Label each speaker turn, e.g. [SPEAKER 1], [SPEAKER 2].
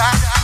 [SPEAKER 1] yeah.